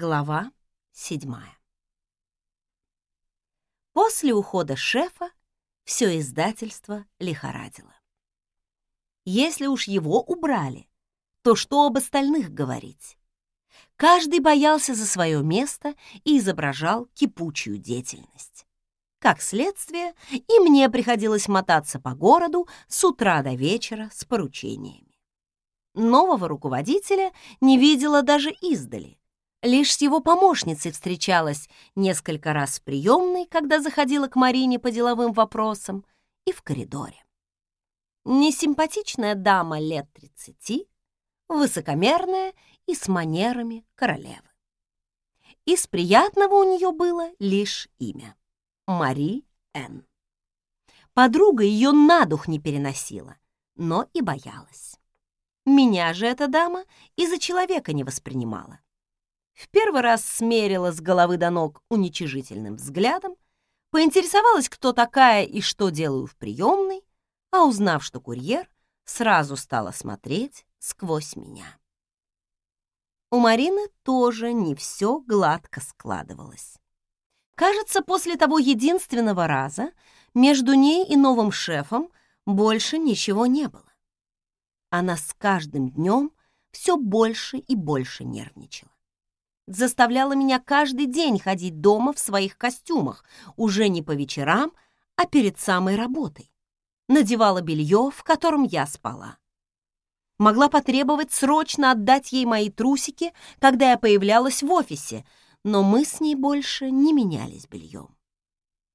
Глава седьмая. После ухода шефа все издательство лихорадило. Если уж его убрали, то что об остальных говорить? Каждый боялся за свое место и изображал кипучую деятельность. Как следствие, и мне приходилось мотаться по городу с утра до вечера с поручениями. Нового руководителя не видела даже издали, Лишь с его помощницей встречалась несколько раз в приемной, когда заходила к Марине по деловым вопросам, и в коридоре. Несимпатичная дама лет тридцати, высокомерная и с манерами королевы. Из приятного у нее было лишь имя — Мари Н. Подруга ее на дух не переносила, но и боялась. Меня же эта дама из-за человека не воспринимала в первый раз смерила с головы до ног уничижительным взглядом, поинтересовалась, кто такая и что делаю в приемной, а узнав, что курьер, сразу стала смотреть сквозь меня. У Марины тоже не все гладко складывалось. Кажется, после того единственного раза между ней и новым шефом больше ничего не было. Она с каждым днем все больше и больше нервничала заставляла меня каждый день ходить дома в своих костюмах, уже не по вечерам, а перед самой работой. Надевала белье, в котором я спала. Могла потребовать срочно отдать ей мои трусики, когда я появлялась в офисе, но мы с ней больше не менялись бельем.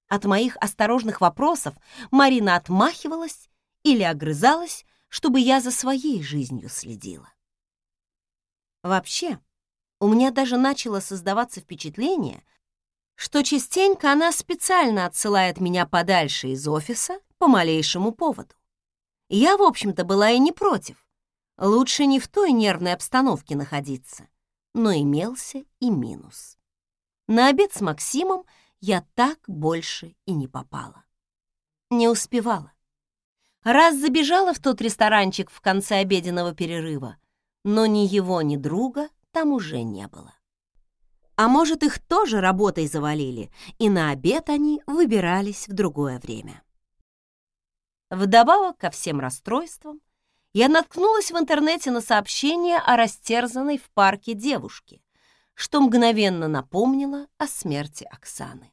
От моих осторожных вопросов Марина отмахивалась или огрызалась, чтобы я за своей жизнью следила. Вообще, у меня даже начало создаваться впечатление, что частенько она специально отсылает меня подальше из офиса по малейшему поводу. Я, в общем-то, была и не против. Лучше не в той нервной обстановке находиться. Но имелся и минус. На обед с Максимом я так больше и не попала. Не успевала. Раз забежала в тот ресторанчик в конце обеденного перерыва, но ни его, ни друга там уже не было. А может, их тоже работой завалили, и на обед они выбирались в другое время. Вдобавок ко всем расстройствам, я наткнулась в интернете на сообщение о растерзанной в парке девушке, что мгновенно напомнило о смерти Оксаны.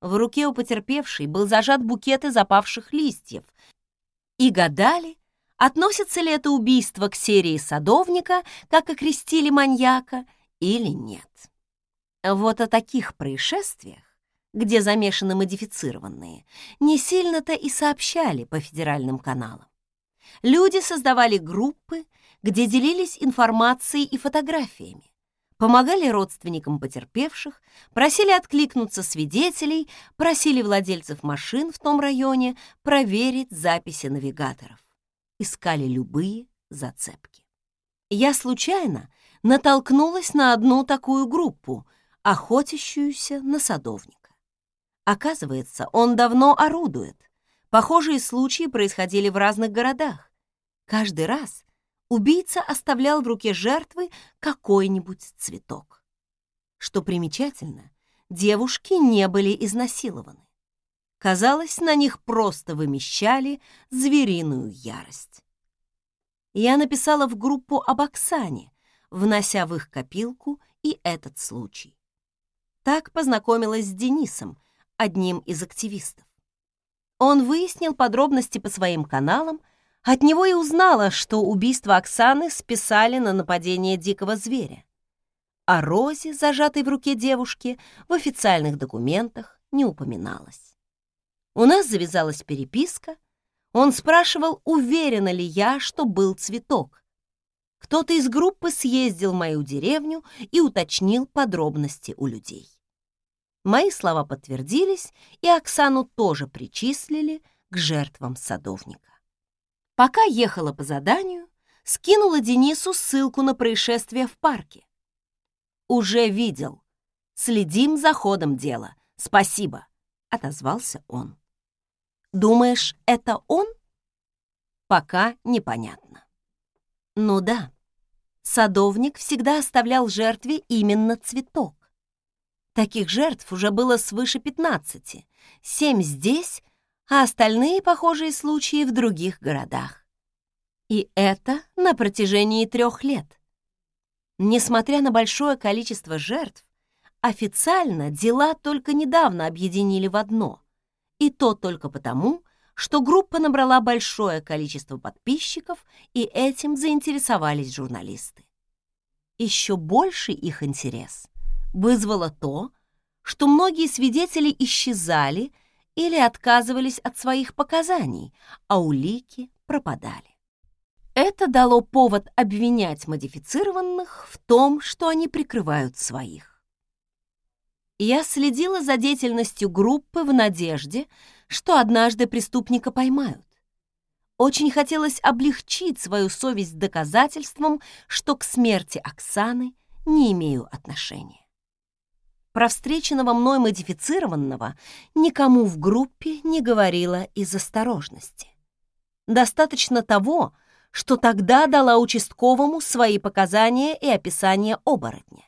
В руке у потерпевшей был зажат букет из опавших листьев, и гадали, относится ли это убийство к серии садовника, как окрестили маньяка, или нет. Вот о таких происшествиях, где замешаны модифицированные, не сильно-то и сообщали по федеральным каналам. Люди создавали группы, где делились информацией и фотографиями, помогали родственникам потерпевших, просили откликнуться свидетелей, просили владельцев машин в том районе проверить записи навигаторов искали любые зацепки. Я случайно натолкнулась на одну такую группу, охотящуюся на садовника. Оказывается, он давно орудует. Похожие случаи происходили в разных городах. Каждый раз убийца оставлял в руке жертвы какой-нибудь цветок. Что примечательно, девушки не были изнасилованы. Казалось, на них просто вымещали звериную ярость. Я написала в группу об Оксане, внося в их копилку и этот случай. Так познакомилась с Денисом, одним из активистов. Он выяснил подробности по своим каналам, от него и узнала, что убийство Оксаны списали на нападение дикого зверя. О Розе, зажатой в руке девушки, в официальных документах не упоминалось. У нас завязалась переписка. Он спрашивал, уверена ли я, что был цветок. Кто-то из группы съездил в мою деревню и уточнил подробности у людей. Мои слова подтвердились, и Оксану тоже причислили к жертвам садовника. Пока ехала по заданию, скинула Денису ссылку на происшествие в парке. «Уже видел. Следим за ходом дела. Спасибо», — отозвался он. Думаешь, это он? Пока непонятно. Ну да, Садовник всегда оставлял жертве именно цветок. Таких жертв уже было свыше 15, семь здесь, а остальные похожие случаи в других городах. И это на протяжении трех лет. Несмотря на большое количество жертв, официально дела только недавно объединили в одно, и то только потому, что группа набрала большое количество подписчиков, и этим заинтересовались журналисты. Еще больше их интерес вызвало то, что многие свидетели исчезали или отказывались от своих показаний, а улики пропадали. Это дало повод обвинять модифицированных в том, что они прикрывают своих. Я следила за деятельностью группы в надежде, что однажды преступника поймают. Очень хотелось облегчить свою совесть доказательством, что к смерти Оксаны не имею отношения. Про встреченного мной модифицированного никому в группе не говорила из осторожности. Достаточно того, что тогда дала участковому свои показания и описание оборотня.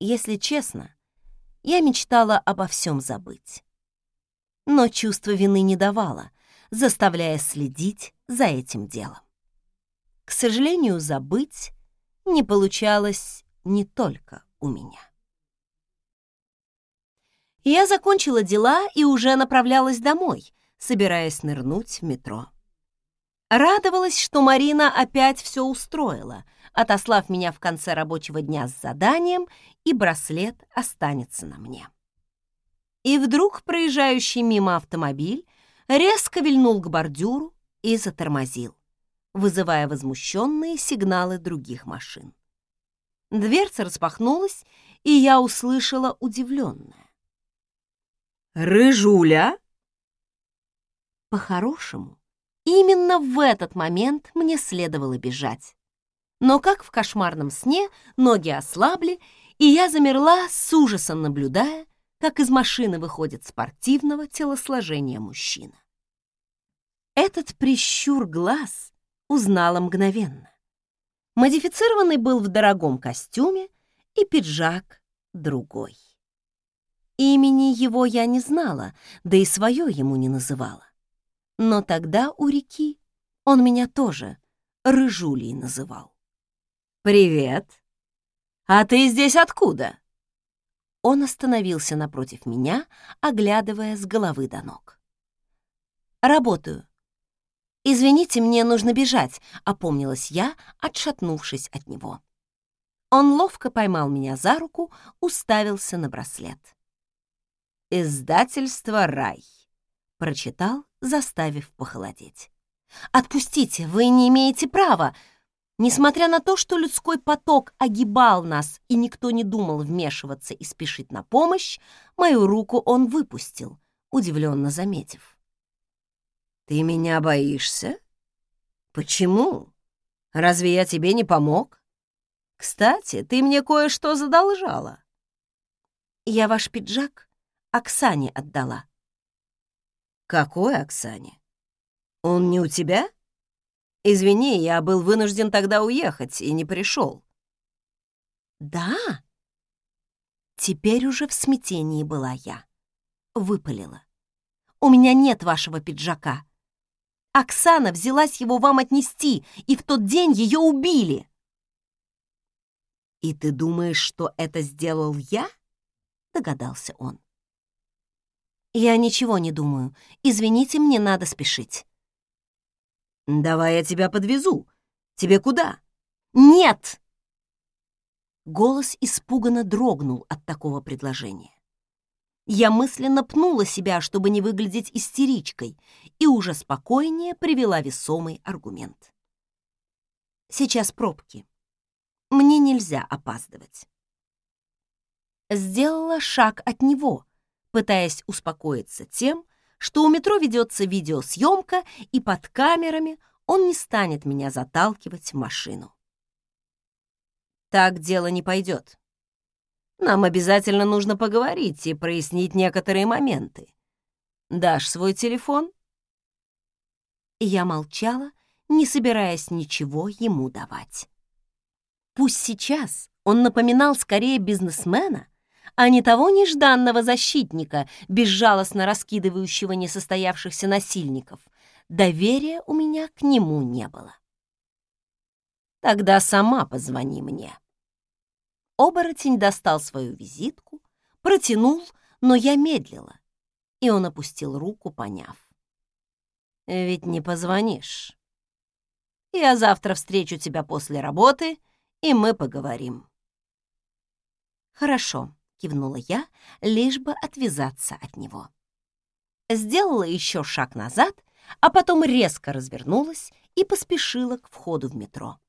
Если честно, я мечтала обо всем забыть. Но чувство вины не давало, заставляя следить за этим делом. К сожалению, забыть не получалось не только у меня. Я закончила дела и уже направлялась домой, собираясь нырнуть в метро. Радовалась, что Марина опять все устроила, отослав меня в конце рабочего дня с заданием, и браслет останется на мне. И вдруг проезжающий мимо автомобиль резко вильнул к бордюру и затормозил, вызывая возмущенные сигналы других машин. Дверца распахнулась, и я услышала удивленное. «Рыжуля?» По-хорошему, Именно в этот момент мне следовало бежать. Но как в кошмарном сне, ноги ослабли, и я замерла с ужасом, наблюдая, как из машины выходит спортивного телосложения мужчина. Этот прищур глаз узнала мгновенно. Модифицированный был в дорогом костюме, и пиджак другой. Имени его я не знала, да и свое ему не называла. Но тогда у реки он меня тоже Рыжулей называл. «Привет! А ты здесь откуда?» Он остановился напротив меня, оглядывая с головы до ног. «Работаю. Извините, мне нужно бежать», — опомнилась я, отшатнувшись от него. Он ловко поймал меня за руку, уставился на браслет. «Издательство «Рай», — прочитал заставив похолодеть. «Отпустите, вы не имеете права!» Несмотря на то, что людской поток огибал нас, и никто не думал вмешиваться и спешить на помощь, мою руку он выпустил, удивленно заметив. «Ты меня боишься? Почему? Разве я тебе не помог? Кстати, ты мне кое-что задолжала». «Я ваш пиджак Оксане отдала», «Какой Оксане? Он не у тебя? Извини, я был вынужден тогда уехать и не пришел». «Да?» Теперь уже в смятении была я. Выпалила. «У меня нет вашего пиджака. Оксана взялась его вам отнести, и в тот день ее убили». «И ты думаешь, что это сделал я?» — догадался он. «Я ничего не думаю. Извините, мне надо спешить». «Давай я тебя подвезу. Тебе куда?» «Нет!» Голос испуганно дрогнул от такого предложения. Я мысленно пнула себя, чтобы не выглядеть истеричкой, и уже спокойнее привела весомый аргумент. Сейчас пробки. Мне нельзя опаздывать. Сделала шаг от него, пытаясь успокоиться тем, что у метро ведется видеосъемка, и под камерами он не станет меня заталкивать в машину. Так дело не пойдет. Нам обязательно нужно поговорить и прояснить некоторые моменты. Дашь свой телефон? Я молчала, не собираясь ничего ему давать. Пусть сейчас он напоминал скорее бизнесмена, а не того нежданного защитника, безжалостно раскидывающего несостоявшихся насильников. Доверия у меня к нему не было. Тогда сама позвони мне. Оборотень достал свою визитку, протянул, но я медлила, и он опустил руку, поняв. «Ведь не позвонишь. Я завтра встречу тебя после работы, и мы поговорим». «Хорошо», — кивнула я, лишь бы отвязаться от него. Сделала еще шаг назад, а потом резко развернулась и поспешила к входу в метро.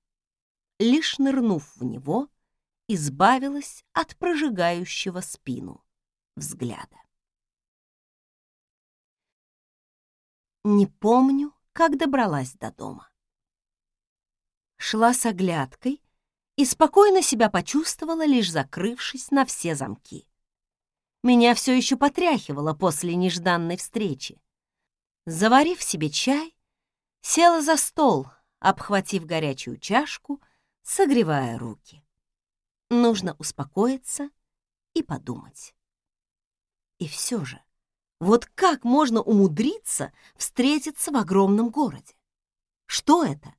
Лишь нырнув в него, избавилась от прожигающего спину взгляда. Не помню, как добралась до дома. Шла с оглядкой и спокойно себя почувствовала, лишь закрывшись на все замки. Меня все еще потряхивало после нежданной встречи. Заварив себе чай, села за стол, обхватив горячую чашку, согревая руки. Нужно успокоиться и подумать. И все же, вот как можно умудриться встретиться в огромном городе? Что это?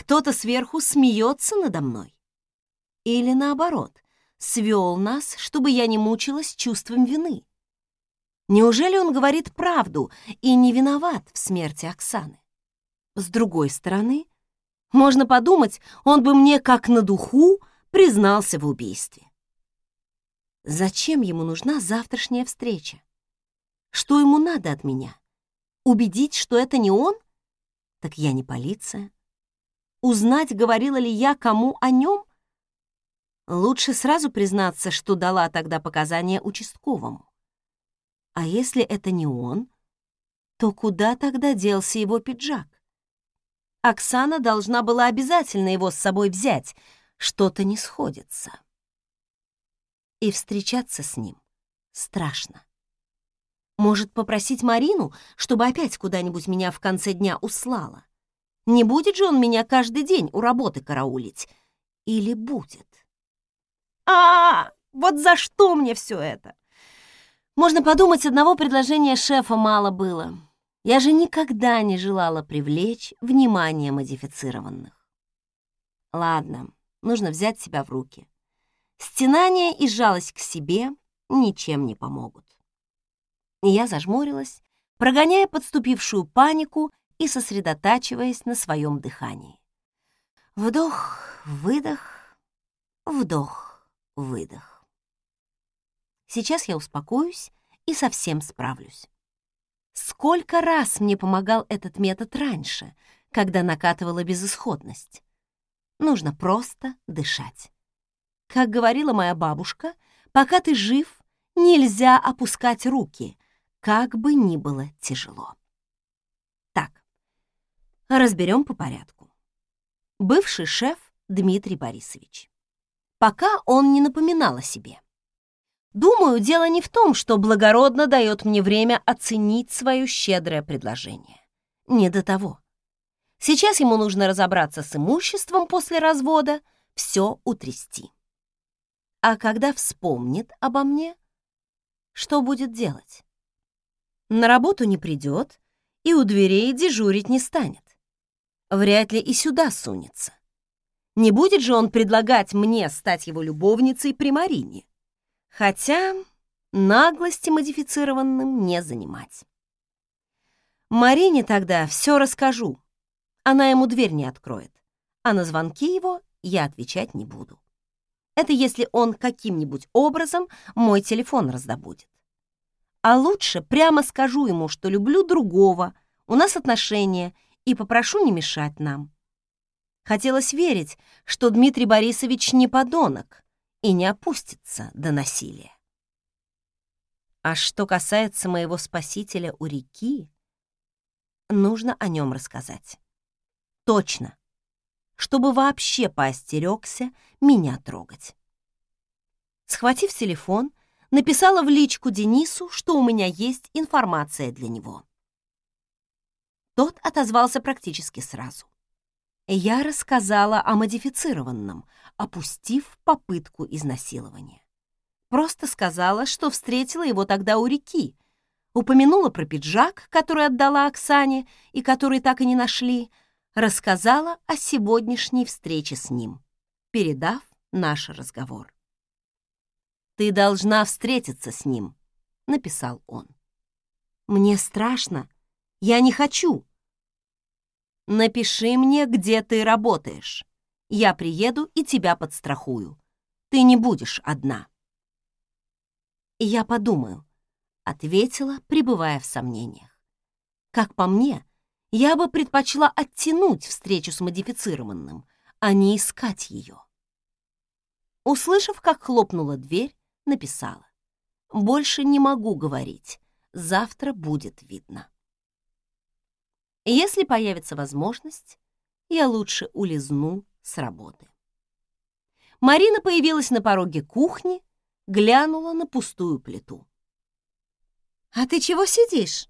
Кто-то сверху смеется надо мной? Или наоборот, свел нас, чтобы я не мучилась чувством вины? Неужели он говорит правду и не виноват в смерти Оксаны? С другой стороны, можно подумать, он бы мне как на духу признался в убийстве. Зачем ему нужна завтрашняя встреча? Что ему надо от меня? Убедить, что это не он? Так я не полиция. Узнать, говорила ли я кому о нем? Лучше сразу признаться, что дала тогда показания участковому. А если это не он, то куда тогда делся его пиджак? Оксана должна была обязательно его с собой взять — что-то не сходится. И встречаться с ним страшно. Может, попросить Марину, чтобы опять куда-нибудь меня в конце дня услала? Не будет же он меня каждый день у работы караулить? Или будет? А, -а, -а вот за что мне все это? Можно подумать, одного предложения шефа мало было. Я же никогда не желала привлечь внимание модифицированных. Ладно, Нужно взять себя в руки. Стенание и жалость к себе ничем не помогут. Я зажмурилась, прогоняя подступившую панику и сосредотачиваясь на своем дыхании. Вдох, выдох, вдох, выдох. Сейчас я успокоюсь и совсем справлюсь. Сколько раз мне помогал этот метод раньше, когда накатывала безысходность. Нужно просто дышать. Как говорила моя бабушка, пока ты жив, нельзя опускать руки, как бы ни было тяжело. Разберем по порядку. Бывший шеф Дмитрий Борисович. Пока он не напоминал о себе. Думаю, дело не в том, что благородно дает мне время оценить свое щедрое предложение. Не до того. Сейчас ему нужно разобраться с имуществом после развода, все утрясти. А когда вспомнит обо мне, что будет делать? На работу не придет и у дверей дежурить не станет. Вряд ли и сюда сунется. Не будет же он предлагать мне стать его любовницей при Марине. Хотя наглости модифицированным не занимать. Марине тогда все расскажу, она ему дверь не откроет, а на звонки его я отвечать не буду. Это если он каким-нибудь образом мой телефон раздобудет. А лучше прямо скажу ему, что люблю другого, у нас отношения, и попрошу не мешать нам. Хотелось верить, что Дмитрий Борисович не подонок и не опустится до насилия. А что касается моего спасителя у реки, нужно о нем рассказать. Точно. Чтобы вообще поостерегся меня трогать. Схватив телефон, написала в личку Денису, что у меня есть информация для него. Тот отозвался практически сразу. Я рассказала о модифицированном, опустив попытку изнасилования. Просто сказала, что встретила его тогда у реки, упомянула про пиджак, который отдала Оксане и который так и не нашли, рассказала о сегодняшней встрече с ним, передав наш разговор. «Ты должна встретиться с ним», — написал он. «Мне страшно. Я не хочу». «Напиши мне, где ты работаешь. Я приеду и тебя подстрахую. Ты не будешь одна». «Я подумаю», — ответила, пребывая в сомнениях. «Как по мне, я бы предпочла оттянуть встречу с модифицированным, а не искать ее». Услышав, как хлопнула дверь, написала. «Больше не могу говорить. Завтра будет видно». Если появится возможность, я лучше улизну с работы. Марина появилась на пороге кухни, глянула на пустую плиту. «А ты чего сидишь?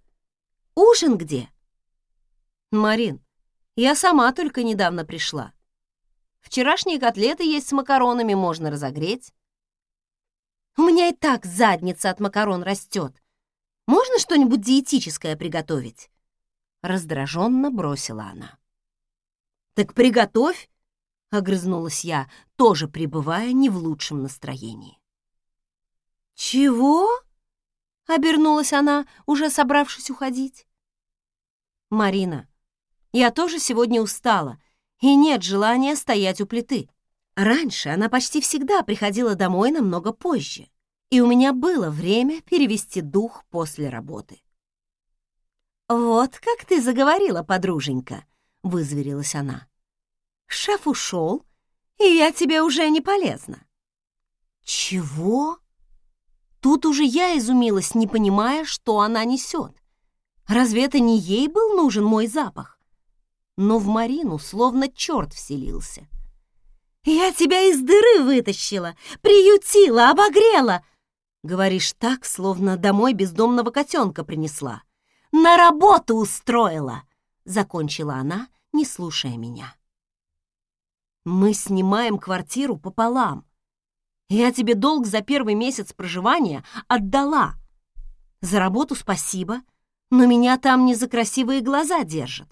Ужин где?» «Марин, я сама только недавно пришла. Вчерашние котлеты есть с макаронами, можно разогреть. У меня и так задница от макарон растет. Можно что-нибудь диетическое приготовить?» Раздраженно бросила она. «Так приготовь!» — огрызнулась я, тоже пребывая не в лучшем настроении. «Чего?» — обернулась она, уже собравшись уходить. «Марина, я тоже сегодня устала, и нет желания стоять у плиты. Раньше она почти всегда приходила домой намного позже, и у меня было время перевести дух после работы. «Вот как ты заговорила, подруженька», — вызверилась она. «Шеф ушел, и я тебе уже не полезна». «Чего?» Тут уже я изумилась, не понимая, что она несет. Разве это не ей был нужен мой запах? Но в Марину словно черт вселился. «Я тебя из дыры вытащила, приютила, обогрела!» Говоришь так, словно домой бездомного котенка принесла. «На работу устроила!» — закончила она, не слушая меня. «Мы снимаем квартиру пополам. Я тебе долг за первый месяц проживания отдала. За работу спасибо, но меня там не за красивые глаза держат.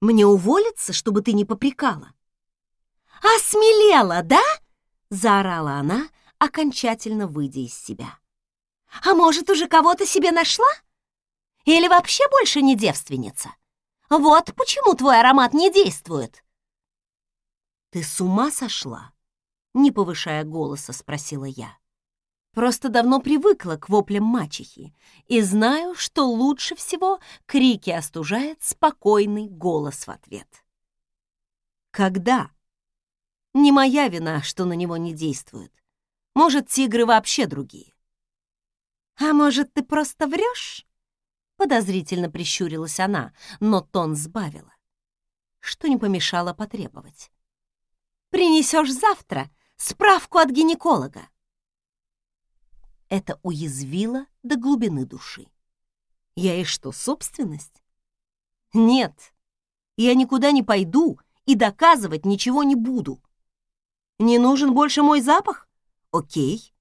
Мне уволиться, чтобы ты не попрекала?» «Осмелела, да?» — заорала она, окончательно выйдя из себя. «А может, уже кого-то себе нашла? Или вообще больше не девственница? Вот почему твой аромат не действует!» «Ты с ума сошла?» — не повышая голоса, спросила я. Просто давно привыкла к воплям мачехи и знаю, что лучше всего крики остужает спокойный голос в ответ. Когда? Не моя вина, что на него не действует. Может, тигры вообще другие. А может, ты просто врешь? Подозрительно прищурилась она, но тон сбавила, что не помешало потребовать. Принесешь завтра справку от гинеколога. Это уязвило до глубины души. Я и что, собственность? Нет, я никуда не пойду и доказывать ничего не буду. Не нужен больше мой запах? Окей.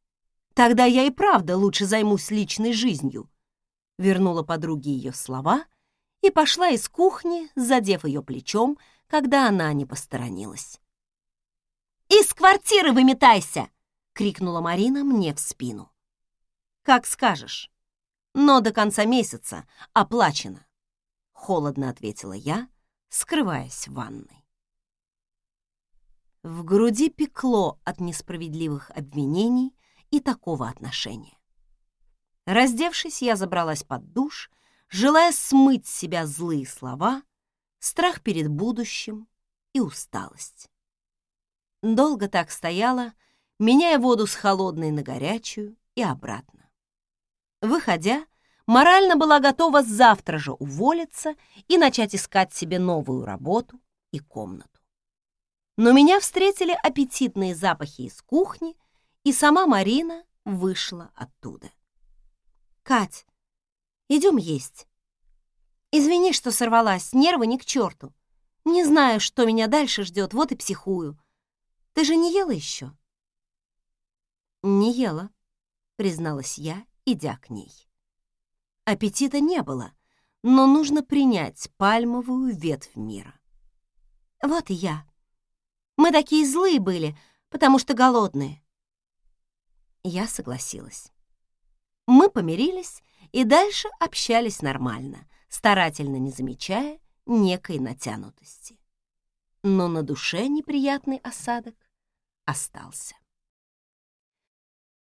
Тогда я и правда лучше займусь личной жизнью. Вернула подруге ее слова и пошла из кухни, задев ее плечом, когда она не посторонилась. «Из квартиры выметайся!» — крикнула Марина мне в спину. «Как скажешь. Но до конца месяца оплачено», — холодно ответила я, скрываясь в ванной. В груди пекло от несправедливых обвинений и такого отношения. Раздевшись, я забралась под душ, желая смыть с себя злые слова, страх перед будущим и усталость. Долго так стояла, меняя воду с холодной на горячую и обратно. Выходя, морально была готова завтра же уволиться и начать искать себе новую работу и комнату. Но меня встретили аппетитные запахи из кухни, и сама Марина вышла оттуда. «Кать, идем есть. Извини, что сорвалась, нервы ни к черту. Не знаю, что меня дальше ждет, вот и психую. Ты же не ела еще? Не ела, призналась я, идя к ней. Аппетита не было, но нужно принять пальмовую ветвь мира. Вот и я. Мы такие злые были, потому что голодные. Я согласилась. Мы помирились и дальше общались нормально, старательно не замечая некой натянутости. Но на душе неприятный осадок остался.